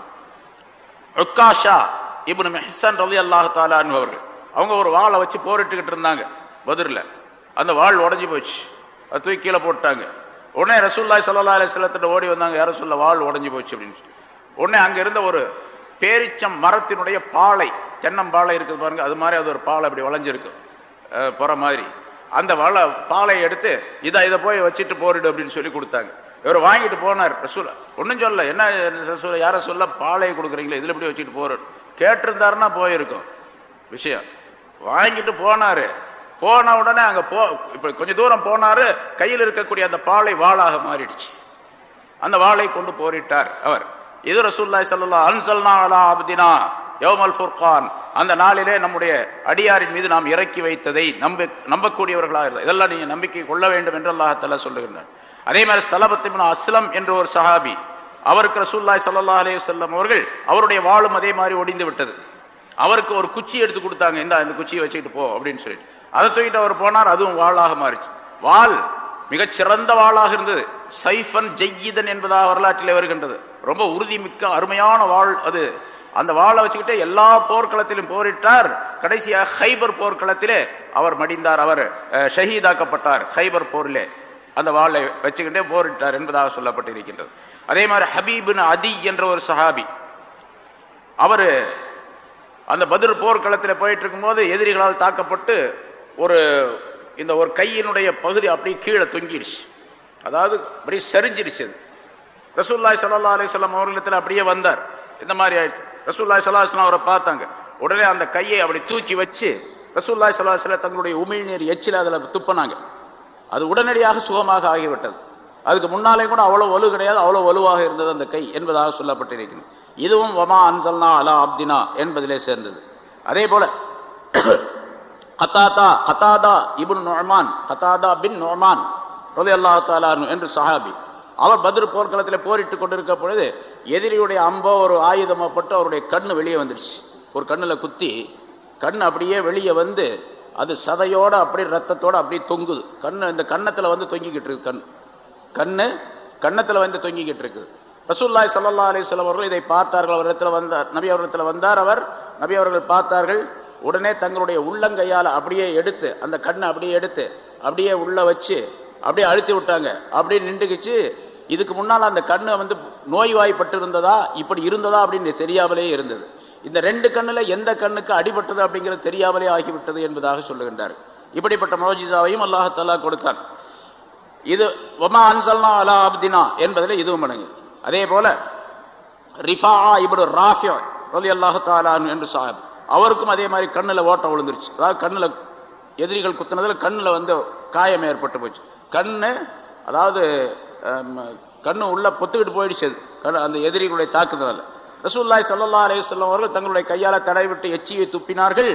உக்காஷா இப்னு மெஹ்சன் ரவி அல்லாஹ் தாலா அவர்கள் அவங்க ஒரு வாளை வச்சு போரிட்டுக்கிட்டு இருந்தாங்க பதிரில். அந்த வாள் உடைஞ்சு போச்சு. அது தூக்கி கீழே போட்டாங்க உடனே ரசூல்லாய் சல்லா அலிஸ்லத்திட்ட ஓடி வந்தாங்க யார சொல்ல வாழ் உடஞ்சி போச்சு அப்படின்னு சொல்லி உடனே அங்கே இருந்த ஒரு பேரிச்சம் மரத்தினுடைய பாலை தென்னம்பாலை இருக்குது பாருங்க அது மாதிரி அது ஒரு பாலை அப்படி வளைஞ்சிருக்கு. போகிற மாதிரி. அந்த வள பாலை எடுத்து இதை இதை போய் வச்சுட்டு போரிடு அப்படின்னு சொல்லி கொடுத்தாங்க. இவர் வாங்கிட்டு போனார் ரசூல. ஒன்றும் சொல்ல என்ன ரசூல யார சொல்ல பாலை கொடுக்குறீங்களே? இதில் எப்படி வச்சுட்டு போறோம் கேட்டிருந்தாருன்னா போயிருக்கும். விஷயம். வாங்கிட்டு போனாரு. போன உடனே அங்க போ இப்ப கொஞ்சம் தூரம் போனாரு கையில் இருக்கக்கூடிய அந்த பாலை வாளாக மாறிடுச்சு. அந்த வாளை கொண்டு போரிட்டார் அவர். இது ரசூல்லாய் சல்லா அன்சல்னா அலா அப்தினா யோமல் ஃபுர்கான். அந்த நாளிலே நம்முடைய அடியாரின் மீது நாம் இறக்கி வைத்ததை நம்ப நம்பக்கூடியவர்களாக இருந்தார். இதெல்லாம் நீங்க நம்பிக்கை கொள்ள வேண்டும் என்று அல்லாஹத்தல்ல சொல்லுகின்றார் அதே மாதிரி சலபத்தின் அஸ்லம் என்ற ஒரு சஹாபி அவருக்கு ரசூல்லாய் சல்லா அலே செல்லம் அவர்கள் அவருடைய வாளும் அதே மாதிரி ஒடிந்து விட்டது. அவருக்கு ஒரு குச்சி எடுத்து கொடுத்தாங்க இந்த இந்த குச்சியை வச்சுக்கிட்டு போ அப்படின்னு சொல்லிட்டு. அதை தூக்கிட்டு அவர் போனார் அதுவும் வாளாக மாறிச்சு. வாள் மிகச்சிறந்த வாளாக இருந்தது. சைஃபன் ஜெய்யிதன் என்பதாக வரலாற்றில் வருகின்றது. ரொம்ப உறுதி மிக்க அருமையான வாள் அது. அந்த வாளை வச்சுக்கிட்டு எல்லா போர்க்களத்திலும் போரிட்டார். கடைசியாக ஹைபர் போர்க்களத்திலே அவர் மடிந்தார் அவர் ஷஹீதாக்கப்பட்டார் ஹைபர் போரிலே. அந்த வாளை வச்சுக்கிட்டே போரிட்டார் என்பதாக சொல்லப்பட்டிருக்கின்றது. அதே மாதிரி ஹபீபின் அதி என்ற ஒரு சஹாபி. அவர் அந்த பதில் போர்க்களத்தில் போயிட்டு இருக்கும்போது எதிரிகளால் தாக்கப்பட்டு ஒரு இந்த ஒரு கையினுடைய பகுதி அப்படியே கீழே தொங்கிடுச்சு அதாவது அப்படியே சரிஞ்சிடுச்சு அது. ரசூல்லாய் சல்லா அலிஸ்லாம் அவர்களிடத்தில் அப்படியே வந்தார். இந்த மாதிரி ஆயிடுச்சு. ரசூல்லாய் சல்லாஹ்லாம் அவரை பார்த்தாங்க. உடனே அந்த கையை அப்படி தூக்கி வச்சு ரசூல்லாய் சல்லாஹ் தங்களுடைய உமிழ்நீர் எச்சில் அதில் துப்பினாங்க. அது உடனடியாக சுகமாக ஆகிவிட்டது. அதுக்கு முன்னாலே கூட அவ்வளோ வலு கிடையாது அவ்வளோ வலுவாக இருந்தது அந்த கை என்பதாக சொல்லப்பட்டிருக்கிறது. இதுவும் வமா அன்சல்னா அலா அப்தினா என்பதிலே சேர்ந்தது. அதே போல கத்தாதா கத்தாதா இபுன் நுஅமான் கத்தாதா பின் நுஅமான் ரலியல்லாஹு தஆலா அன்ஹு என்று சஹாபி. அவர் பதில் போர்க்களத்தில் போரிட்டு கொண்டிருக்க பொழுது எதிரியுடைய அம்போ ஒரு ஆயுதமோ பட்டு அவருடைய கண்ணு வெளியே வந்துடுச்சு. ஒரு கண்ணில் குத்தி கண் அப்படியே வெளியே வந்து அது சதையோடு அப்படியே ரத்தத்தோட அப்படியே தொங்குது. கண் இந்த கன்னத்தில் வந்து தொங்கிக்கிட்டு இருக்கு கண். கண்ணு கன்னத்தில் வந்து தொங்கிக்கிட்டு இருக்குது ரசூல்லாய் சல்லா அலிஸ்லாம் அவர்கள் இதை பார்த்தார்கள். அவரிடத்தில் வந்தார் நபி அவரிடத்தில் வந்தார் அவர். நபி அவர்கள் பார்த்தார்கள். உடனே தங்களுடைய உள்ளங்கையால் அப்படியே எடுத்து அந்த கண்ணை அப்படியே எடுத்து அப்படியே உள்ள வச்சு அப்படியே அழுத்தி விட்டாங்க. அப்படியே நின்றுக்குச்சு இதுக்கு முன்னால் அந்த கண்ணு வந்து நோய்வாய்ப்பட்டு இருந்ததா இப்படி இருந்ததா அப்படின்னு தெரியாமலே இருந்தது. இந்த ரெண்டு கண்ணில் எந்த கண்ணுக்கு அடிபட்டது அப்படிங்கிறது தெரியாமலே ஆகிவிட்டது என்பதாக சொல்லுகின்றார். இப்படிப்பட்ட மோஜிசாவையும் அல்லாஹல்லா கொடுத்தான். இது ஒமா அன்சல்னா அலா அப்தினா என்பதில் இதுவும் அடங்கு அதே போல ரிஃபா இப்படி ராஃபியோ ரலி அல்லாஹு தாலான் என்று சாஹிப் அவருக்கும் அதே மாதிரி கண்ணில் ஓட்டம் விழுந்துருச்சு. அதாவது கண்ணில் எதிரிகள் குத்தினதில் கண்ணில் வந்து காயம் ஏற்பட்டு போச்சு. கண்ணு அதாவது கண் கண்ணு உள்ள பொத்துக்கிட்டு போயிடுச்சு அது. அந்த எதிரிகளுடைய தாக்குதல் ரசூல்லாய் சல்லா அலையுஸ்லாம் அவர்கள் தங்களுடைய கையால் தடை விட்டு எச்சியை துப்பினார்கள்.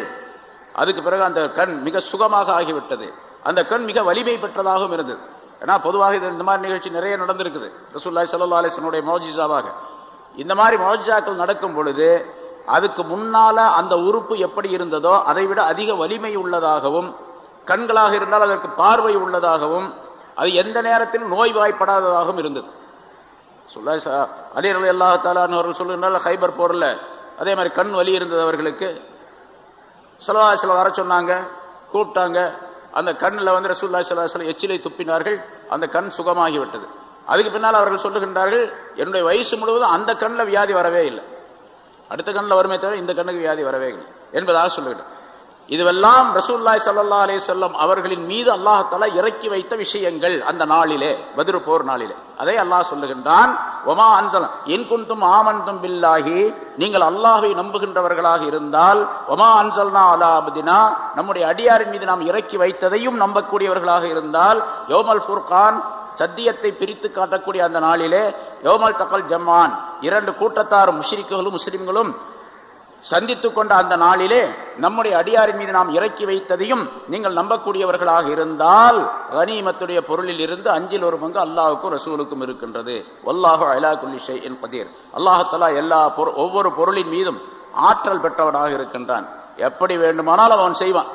அதுக்கு பிறகு அந்த கண் மிக சுகமாக ஆகிவிட்டது. அந்த கண் மிக வலிமை பெற்றதாகவும் இருந்தது. ஏன்னா பொதுவாக இது இந்த மாதிரி நிகழ்ச்சி நிறைய நடந்திருக்குது. ரசூல்லாய் சல்லா அலிஸ்லனுடைய மோஜிசாவாக இந்த மாதிரி மோஜாக்கள் நடக்கும் பொழுது அதுக்கு முன்னால அந்த உறுப்பு எப்படி இருந்ததோ அதை விட அதிக வலிமை உள்ளதாகவும் கண்களாக இருந்தால் அதற்கு பார்வை உள்ளதாகவும் அது எந்த நேரத்திலும் நோய் வாய்ப்படாததாகவும் இருந்தது. சொல்ல அலி அலி அல்லாஹ் தாலான் அவர்கள் சொல்லுகிறார்கள் ஹைபர் போரில் அதே மாதிரி கண் வலி இருந்தது அவர்களுக்கு. சலவாசில வர சொன்னாங்க கூப்பிட்டாங்க. அந்த கண்ணில் வந்து ரசூல்லா சில எச்சிலை துப்பினார்கள் அந்த கண் சுகமாகிவிட்டது. அதுக்கு பின்னால் அவர்கள் சொல்லுகின்றார்கள் என்னுடைய வயசு முழுவதும் அந்த கண்ணில் வியாதி வரவே இல்லை. அடுத்த கண்ணில் வருமே தவிர இந்த கண்ணுக்கு வியாதி வரவே இல்லை என்பதாக சொல்லுகின்றனர் இதுவெல்லாம் ரசூல்லாய் சல்லா அலே சொல்லம் அவர்களின் மீது அல்லாஹால இறக்கி வைத்த விஷயங்கள் அந்த நாளிலே பதிரு போர் நாளிலே. அதை அல்லாஹ் சொல்லுகின்றான் ஒமா அன்சலம் என் குந்தும் ஆமந்தும் பில்லாகி நீங்கள் அல்லாஹை நம்புகின்றவர்களாக இருந்தால் ஒமா அன்சல்னா அலாபுதினா நம்முடைய அடியாரின் மீது நாம் இறக்கி வைத்ததையும் நம்பக்கூடியவர்களாக இருந்தால் யோமல் ஃபுர்கான் சத்தியத்தை பிரித்து காட்டக்கூடிய அந்த நாளிலே யோமல் தக்கல் ஜம்மான் இரண்டு கூட்டத்தார் முஷ்ரிக்குகளும் முஸ்லிம்களும் சந்தித்து கொண்ட அந்த நாளிலே நம்முடைய அடியாரின் மீது நாம் இறக்கி வைத்ததையும் நீங்கள் நம்பக்கூடியவர்களாக இருந்தால் கனிமத்துடைய பொருளில் இருந்து அஞ்சில் ஒரு பங்கு அல்லாஹுக்கும் ரசூலுக்கும் இருக்கின்றது. ஒல்லாஹு அலா குல்லி என் பதீர் அல்லாஹலா எல்லா ஒவ்வொரு பொருளின் மீதும் ஆற்றல் பெற்றவனாக இருக்கின்றான். எப்படி வேண்டுமானாலும் அவன் செய்வான்.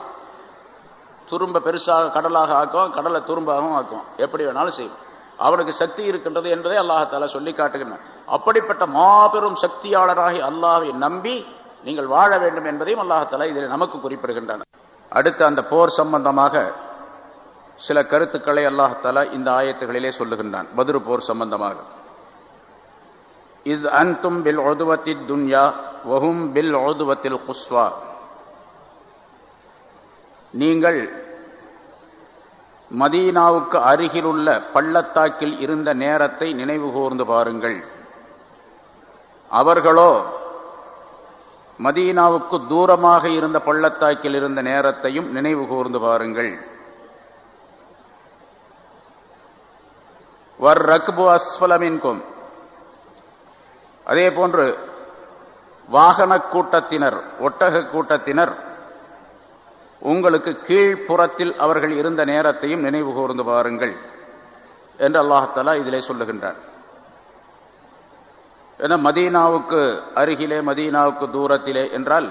துரும்ப பெருசாக கடலாக ஆக்கும் கடலை துரும்பாகவும் ஆக்கும் எப்படி வேணாலும் செய்வான். அவனுக்கு சக்தி இருக்கின்றது என்பதை அல்லாஹால சொல்லி காட்டுகின்றான். அப்படிப்பட்ட மாபெரும் சக்தியாளராகி அல்லாவை நம்பி நீங்கள் வாழ வேண்டும் என்பதையும் அல்லாஹால இதில் நமக்கு குறிப்பிடுகின்றன. அடுத்து அந்த போர் சம்பந்தமாக சில கருத்துக்களை அல்லாஹால இந்த ஆயத்துகளிலே சொல்லுகின்றான். பதிரு போர் சம்பந்தமாக. இஸ் அன்தும் பில் ஒதுவத்தி துன்யா வஹும் பில் ஒதுவத்தில் குஸ்வா. நீங்கள் மதீனாவுக்கு அருகிலுள்ள பள்ளத்தாக்கில் இருந்த நேரத்தை நினைவு கூர்ந்து பாருங்கள். அவர்களோ மதீனாவுக்கு தூரமாக இருந்த பள்ளத்தாக்கில் இருந்த நேரத்தையும் நினைவு கூர்ந்து பாருங்கள். வர் ரக்பு அஸ்வலமின்கும் அதே போன்று வாகன கூட்டத்தினர் ஒட்டக கூட்டத்தினர் உங்களுக்கு கீழ்ப்புறத்தில் அவர்கள் இருந்த நேரத்தையும் நினைவு கூர்ந்து பாருங்கள் என்று அல்லாஹாலா இதிலே சொல்லுகின்றார் ஏன்னா மதீனாவுக்கு அருகிலே மதீனாவுக்கு தூரத்திலே என்றால்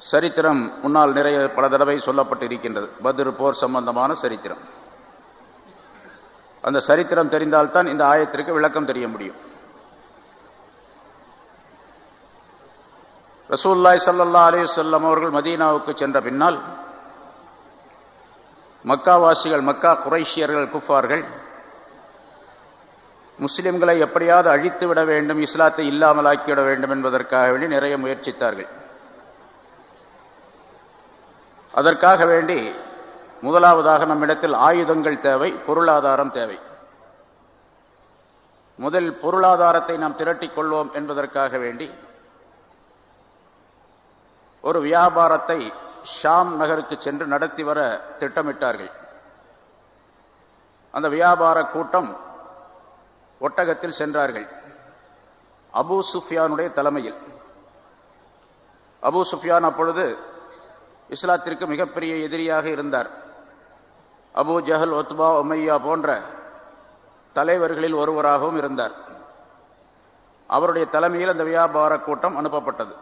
சரித்திரம் முன்னால் நிறைய பல தடவை சொல்லப்பட்டு இருக்கின்றது பதிர் போர் சம்பந்தமான சரித்திரம். அந்த சரித்திரம் தெரிந்தால்தான் இந்த ஆயத்திற்கு விளக்கம் தெரிய முடியும். ரசூல்லாய் சல்லா அலி சொல்லம் அவர்கள் மதீனாவுக்கு சென்ற பின்னால் மக்காவாசிகள் மக்கா குறைஷியர்கள் குஃபார்கள் முஸ்லிம்களை எப்படியாவது அழித்து விட வேண்டும் இஸ்லாத்தை இல்லாமலாக்கிவிட வேண்டும் என்பதற்காக வேண்டி நிறைய முயற்சித்தார்கள். அதற்காக வேண்டி முதலாவதாக நம்மிடத்தில் ஆயுதங்கள் தேவை பொருளாதாரம் தேவை. முதல் பொருளாதாரத்தை நாம் திரட்டிக் கொள்வோம் என்பதற்காக வேண்டி ஒரு வியாபாரத்தை ஷாம் நகருக்கு சென்று நடத்தி வர திட்டமிட்டார்கள். அந்த வியாபார கூட்டம் ஒட்டகத்தில் சென்றார்கள். அபு சுஃபியானுடைய தலைமையில். அபு சுஃபியான் அப்பொழுது இஸ்லாத்திற்கு மிகப்பெரிய எதிரியாக இருந்தார். அபு ஜஹல் ஒத்பா ஒமையா போன்ற தலைவர்களில் ஒருவராகவும் இருந்தார். அவருடைய தலைமையில் அந்த வியாபார கூட்டம் அனுப்பப்பட்டது.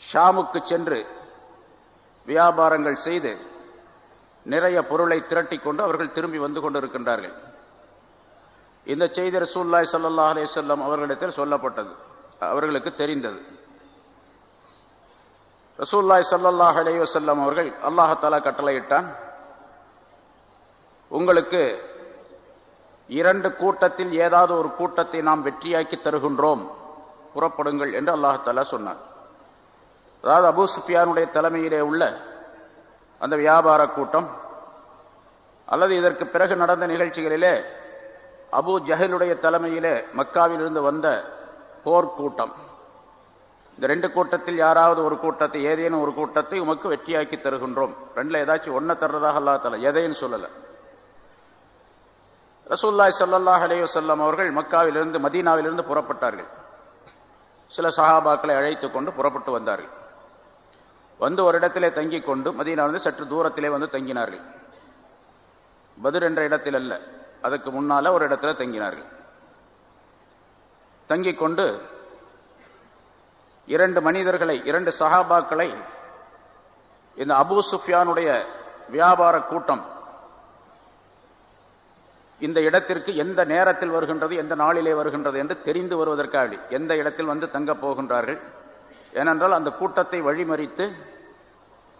ஷாமுக்கு சென்று வியாபாரங்கள் செய்து நிறைய பொருளை திரட்டி கொண்டு அவர்கள் திரும்பி வந்து கொண்டிருக்கின்றார்கள். இந்த செய்தி ரசூல்லாய் சல்லா அலே சொல்லம் அவர்களிடத்தில் சொல்லப்பட்டது. அவர்களுக்கு தெரிந்தது. ரசூல்லாய் சல்லல்லாஹ் அலே வசல்லம் அவர்கள் அல்லாஹாலா கட்டளையிட்டான் உங்களுக்கு இரண்டு கூட்டத்தில் ஏதாவது ஒரு கூட்டத்தை நாம் வெற்றியாக்கி தருகின்றோம். புறப்படுங்கள் என்று அல்லாஹாலா சொன்னார் அதாவது அபு சுஃபியானுடைய தலைமையிலே உள்ள அந்த வியாபார கூட்டம் அல்லது இதற்கு பிறகு நடந்த நிகழ்ச்சிகளிலே அபு ஜஹலுடைய தலைமையிலே மக்காவிலிருந்து வந்த போர்க்கூட்டம் இந்த ரெண்டு கூட்டத்தில் யாராவது ஒரு கூட்டத்தை ஏதேனும் ஒரு கூட்டத்தை உமக்கு வெற்றியாக்கி தருகின்றோம். ரெண்டில் ஏதாச்சும் ஒன்ன தர்றதாக அல்லா தல எதைன்னு சொல்லலை. ரசூல்லாய் சல்லாஹ் அலையுசல்லம் அவர்கள் மக்காவிலிருந்து மதீனாவிலிருந்து புறப்பட்டார்கள். சில சஹாபாக்களை அழைத்து கொண்டு புறப்பட்டு வந்தார்கள். வந்து ஒரு இடத்திலே தங்கிக் கொண்டு மதீனாவிலிருந்து சற்று தூரத்திலே வந்து தங்கினார்கள். பதிர் என்ற இடத்தில் அல்ல. அதுக்கு முன்னால ஒரு இடத்துல தங்கினார்கள். தங்கிக் கொண்டு இரண்டு மனிதர்களை இரண்டு சஹாபாக்களை இந்த அபு சுஃபியானுடைய வியாபார கூட்டம் இந்த இடத்திற்கு எந்த நேரத்தில் வருகின்றது எந்த நாளிலே வருகின்றது என்று தெரிந்து வருவதற்காக எந்த இடத்தில் வந்து தங்கப் போகின்றார்கள்? ஏனென்றால் அந்த கூட்டத்தை வழிமறித்து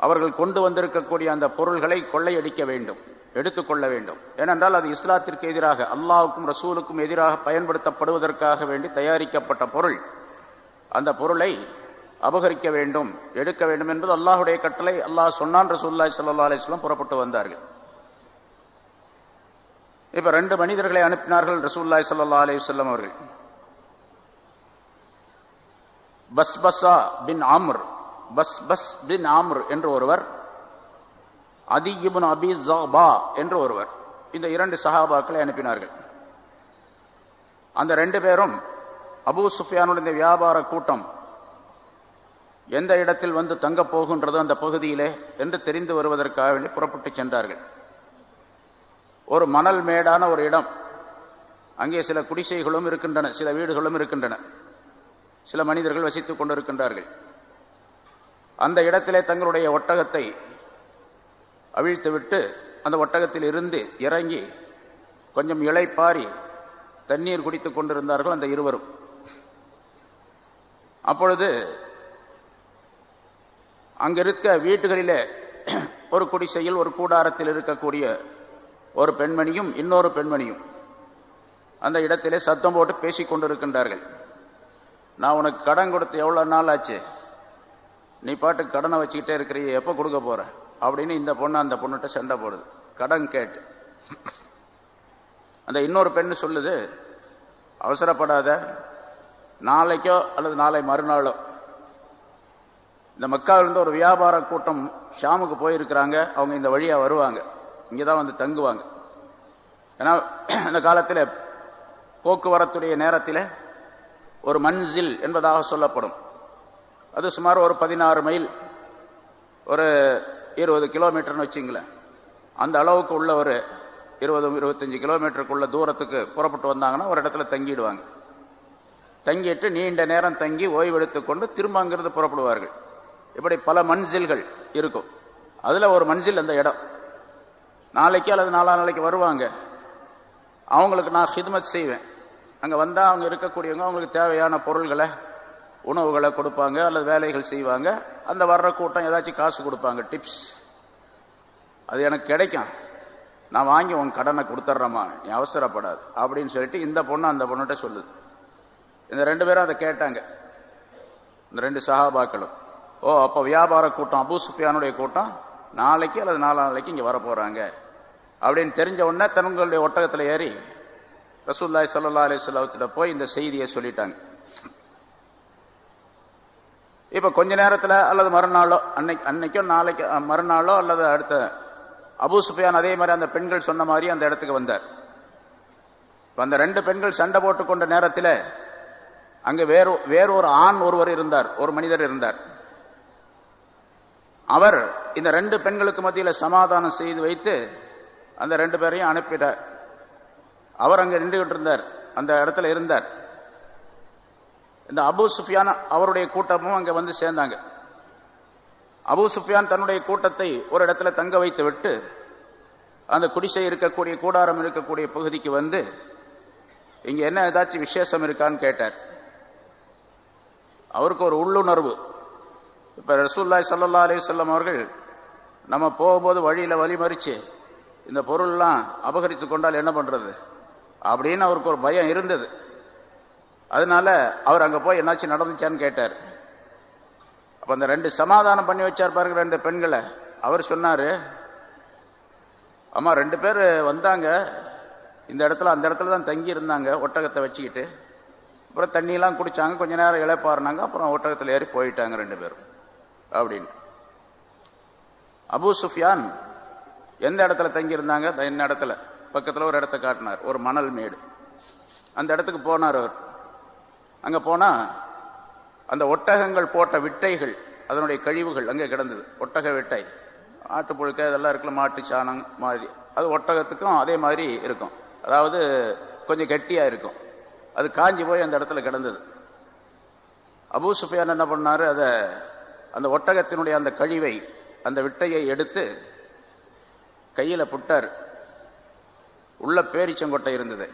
அவர்கள் கொண்டு வந்திருக்கக்கூடிய அந்த பொருள்களை கொள்ளையடிக்க வேண்டும் எடுத்துக்கொள்ள வேண்டும். ஏனென்றால் அது இஸ்லாத்திற்கு எதிராக அல்லாவுக்கும் ரசூலுக்கும் எதிராக பயன்படுத்தப்படுவதற்காக வேண்டி தயாரிக்கப்பட்ட பொருள். அந்த பொருளை அபகரிக்க வேண்டும் எடுக்க வேண்டும் என்பது அல்லாஹுடைய கட்டளை. அல்லாஹ் சொன்னான் ரசூல்லா சல்லா அலிஸ்லாம் புறப்பட்டு வந்தார்கள். இப்போ ரெண்டு மனிதர்களை அனுப்பினார்கள் ரசூல்லாய் சல்லா அலிவல்லம் அவர்கள். பஸ் பஸ்ஸா பின் ஆம்ர் பஸ் பஸ் பின் ஆம்ர் என்று ஒருவர் அதிபுன் அபி ஜாபா என்று ஒருவர் இந்த இரண்டு சஹாபாக்களை அனுப்பினார்கள். அந்த ரெண்டு பேரும் அபூ சுஃபியானுடைய வியாபார கூட்டம் எந்த இடத்தில் வந்து தங்கப் போகின்றதோ அந்த பகுதியிலே என்று தெரிந்து வருவதற்காக வேண்டி புறப்பட்டு சென்றார்கள். ஒரு மணல் மேடான ஒரு இடம். அங்கே சில குடிசைகளும் இருக்கின்றன சில வீடுகளும் இருக்கின்றன. சில மனிதர்கள் வசித்துக் கொண்டிருக்கின்றார்கள். அந்த இடத்திலே தங்களுடைய ஒட்டகத்தை அவிழ்த்துவிட்டு அந்த ஒட்டகத்தில் இருந்து இறங்கி கொஞ்சம் இளைப்பாரி தண்ணீர் குடித்துக் கொண்டிருந்தார்கள் அந்த இருவரும். அப்பொழுது அங்கிருக்க வீட்டுகளிலே ஒரு குடிசையில் ஒரு கூடாரத்தில் இருக்கக்கூடிய ஒரு பெண்மணியும் இன்னொரு பெண்மணியும் அந்த இடத்திலே சத்தம் போட்டு பேசிக் கொண்டிருக்கின்றார்கள். நான் உனக்கு கடன் கொடுத்து எவ்வளோ நாள் ஆச்சு? நீ பாட்டு கடனை வச்சுக்கிட்டே இருக்கிறீ எப்போ கொடுக்க போகிற அப்படின்னு இந்த பொண்ணு அந்த பொண்ணுகிட்ட சண்டை போடுது. கடன் கேட்டு. அந்த இன்னொரு பெண்ணு சொல்லுது அவசரப்படாத. நாளைக்கோ அல்லது நாளை மறுநாளோ. இந்த மக்காவிலிருந்து ஒரு வியாபார கூட்டம் ஷாமுக்கு போயிருக்கிறாங்க. அவங்க இந்த வழியாக வருவாங்க. இங்கே தான் வந்து தங்குவாங்க. ஏன்னா அந்த காலத்தில் போக்குவரத்துடைய நேரத்தில் ஒரு மன்சில் என்பதாக சொல்லப்படும். அது சுமார் ஒரு பதினாறு மைல் ஒரு இருபது கிலோமீட்டர்னு வச்சுங்களேன். அந்த அளவுக்கு உள்ள ஒரு இருபது இருபத்தஞ்சி கிலோமீட்டருக்குள்ள தூரத்துக்கு புறப்பட்டு வந்தாங்கன்னா ஒரு இடத்துல தங்கிடுவாங்க. தங்கிட்டு நீண்ட நேரம் தங்கி ஓய்வெடுத்து கொண்டு திரும்ப அங்கிருந்து புறப்படுவார்கள். இப்படி பல மன்சில்கள் இருக்கும். அதில் ஒரு மன்சில் அந்த இடம். நாளைக்கு அல்லது நாலா நாளைக்கு வருவாங்க. அவங்களுக்கு நான் ஹிதமத் செய்வேன். அங்கே வந்தால் அவங்க இருக்கக்கூடியவங்க அவங்களுக்கு தேவையான பொருள்களை உணவுகளை கொடுப்பாங்க அல்லது வேலைகள் செய்வாங்க. அந்த வர்ற கூட்டம் ஏதாச்சும் காசு கொடுப்பாங்க டிப்ஸ் அது எனக்கு கிடைக்கும். நான் வாங்கி உன் கடனை கொடுத்துட்றேம்மா நீ அவசரப்படாது அப்படின்னு சொல்லிட்டு இந்த பொண்ணு அந்த பொண்ணுகிட்ட சொல்லுது. இந்த ரெண்டு பேரும் அதை கேட்டாங்க. இந்த ரெண்டு சகாபாக்களும் ஓ அப்போ வியாபார கூட்டம் அபு சுஃபியானுடைய கூட்டம் நாளைக்கு அல்லது நாலு நாளைக்கு இங்கே வர போகிறாங்க அப்படின்னு தெரிஞ்ச உடனே தங்களுடைய ஒட்டகத்தில் ஏறி ரசூல்லாய் சல்லா அலி சொல்லத்திட்ட போய் இந்த செய்தியை சொல்லிட்டாங்க. இப்போ கொஞ்ச நேரத்தில் அல்லது மறுநாளோ அன்னைக்கு அன்னைக்கோ நாளைக்கு மறுநாளோ அல்லது அடுத்த அபு சுஃபியான் அதே மாதிரி அந்த பெண்கள் சொன்ன மாதிரி அந்த இடத்துக்கு வந்தார். அந்த ரெண்டு பெண்கள் சண்டை போட்டுக்கொண்ட நேரத்தில் அங்கே வேறு வேறு ஒரு ஆண் ஒருவர் இருந்தார் ஒரு மனிதர் இருந்தார். அவர் இந்த ரெண்டு பெண்களுக்கு மத்தியில் சமாதானம் செய்து வைத்து அந்த ரெண்டு பேரையும் அனுப்பிட்டார். அவர் அங்கே நின்றுகிட்டு இருந்தார் அந்த இடத்துல இருந்தார். இந்த அபு சுஃபியான் அவருடைய கூட்டமும் அங்கே வந்து சேர்ந்தாங்க. அபு சுஃபியான் தன்னுடைய கூட்டத்தை ஒரு இடத்துல தங்க வைத்து விட்டு அந்த குடிசை இருக்கக்கூடிய கூடாரம் இருக்கக்கூடிய பகுதிக்கு வந்து இங்கே என்ன ஏதாச்சும் விசேஷம் இருக்கான்னு கேட்டார். அவருக்கு ஒரு உள்ளுணர்வு. இப்போ ரசூல்லாய் சல்லா அலி சொல்லம் அவர்கள் நம்ம போகும்போது வழியில வழிமறித்து இந்த பொருள்லாம் அபகரித்து கொண்டால் என்ன பண்றது? அப்படின்னு அவருக்கு ஒரு பயம் இருந்தது. அதனால அவர் அங்கே போய் என்னாச்சு நடந்துச்சான்னு கேட்டார். அப்போ அந்த ரெண்டு சமாதானம் பண்ணி வச்சார் பாருங்க ரெண்டு பெண்களை. அவர் சொன்னார் அம்மா ரெண்டு பேர் வந்தாங்க. இந்த இடத்துல அந்த இடத்துல தான் தங்கி இருந்தாங்க ஒட்டகத்தை வச்சுக்கிட்டு. அப்புறம் தண்ணியெல்லாம் குடித்தாங்க கொஞ்ச நேரம் இழப்பாருனாங்க அப்புறம் ஒட்டகத்தில் ஏறி போயிட்டாங்க ரெண்டு பேரும். அப்படின்னு. அபு சுஃபியான் எந்த இடத்துல தங்கியிருந்தாங்க என்ன இடத்துல. பக்கத்தில் ஒரு இடத்த காட்டினார் ஒரு மணல் மேடு. அந்த இடத்துக்கு போனார் அவர். அங்கே போனால் அந்த ஒட்டகங்கள் போட்ட விட்டைகள் அதனுடைய கழிவுகள் அங்கே கிடந்தது. ஒட்டக விட்டை. ஆட்டு புழுக்க இதெல்லாம் இருக்குல்ல மாட்டு சாணம் மாதிரி. அது ஒட்டகத்துக்கும் அதே மாதிரி இருக்கும். அதாவது கொஞ்சம் கெட்டியாக இருக்கும். அது காஞ்சி போய் அந்த இடத்துல கிடந்தது. அபூ சுஃபியான் என்ன பண்ணார்? அதை அந்த ஒட்டகத்தினுடைய அந்த கழிவை அந்த விட்டையை எடுத்து கையில் புட்டார். உள்ள பேரிச்சங்கொட்டை இருந்தது.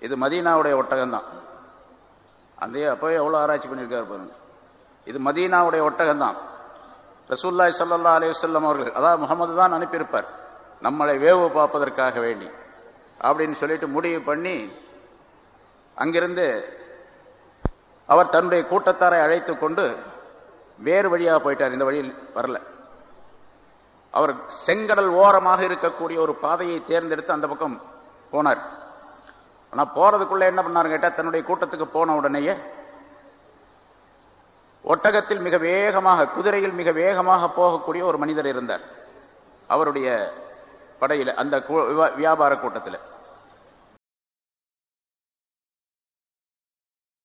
இது மதீனாவுடைய ஒட்டகம்தான். அந்த அப்போவே எவ்வளோ ஆராய்ச்சி பண்ணியிருக்காரு பாருங்க. இது மதீனாவுடைய ஒட்டகம்தான். ரசூல்லாய் சல்லா அலி வல்லம் அவர்கள் அதாவது முகமது தான் அனுப்பியிருப்பார். நம்மளை வேவு பார்ப்பதற்காக வேண்டி அப்படின்னு சொல்லிட்டு முடிவு பண்ணி அங்கிருந்து அவர் தன்னுடைய கூட்டத்தாரை அழைத்து கொண்டு வேறு வழியாக போயிட்டார். இந்த வழியில் வரல. அவர் செங்கடல் ஓரமாக இருக்கக்கூடிய ஒரு பாதையை தேர்ந்தெடுத்து அந்த பக்கம் போனார். ஆனால் போறதுக்குள்ளே என்ன பண்ணார் கேட்டால் தன்னுடைய கூட்டத்துக்கு போன உடனேயே ஒட்டகத்தில் மிக வேகமாக குதிரையில் மிக வேகமாக போகக்கூடிய ஒரு மனிதர் இருந்தார். அவருடைய படையில் அந்த வியாபார கூட்டத்தில்.